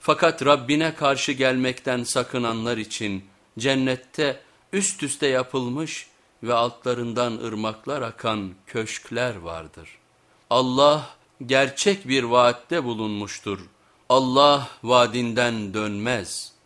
Fakat Rabbine karşı gelmekten sakınanlar için cennette üst üste yapılmış ve altlarından ırmaklar akan köşkler vardır. Allah gerçek bir vaatte bulunmuştur. Allah vaadinden dönmez.''